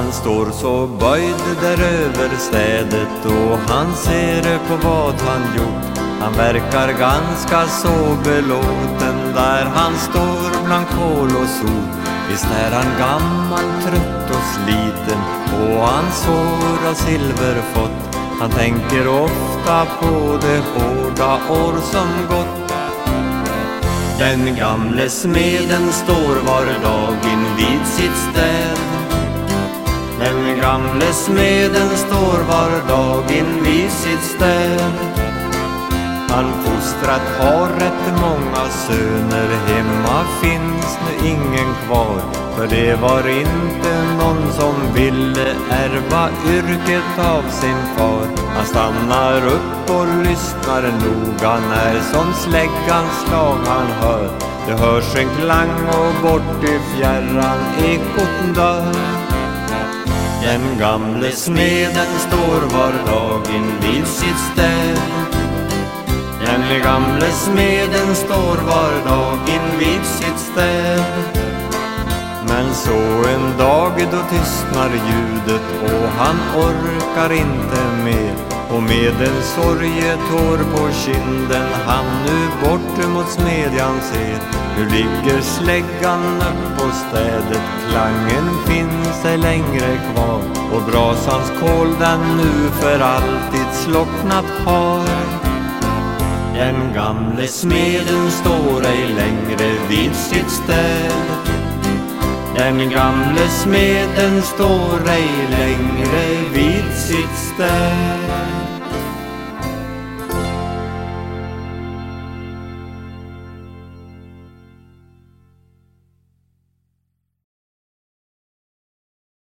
Han står så böjd där över städet och han ser på vad han gjort. Han verkar ganska så belåten där han står bland kol och sot Visst är han gammal, trött och sliten och hans hår av silver fått. Han tänker ofta på de hårda år som gått. Den gamle smeden står var dag invid sitt städ. Den gamle smeden står var dag invid sitt städ. Han fostrat har rätt många söner Hemma finns nu ingen kvar. För det var inte någon som ville ärva yrket av sin far. Han stannar upp och lyssnar noga När som släggans slag han hör. Det hörs en klang och bort i fjärran ekot dör. Den gamle smeden står var dag invid sitt städ den gamle smeden står var dag invid sitt städ Men så en dag då tystnar ljudet och han orkar inte mer. Och med en sorgetår på kinden han nu bort mot smedjan ser. Nu ligger släggan upp på städet, klangen sig längre kvar Och brasans kol den nu för alltid slocknat har. Den gamle smeden står ej längre vid sitt städ. Den gamle smeden står ej längre vid sitt städ.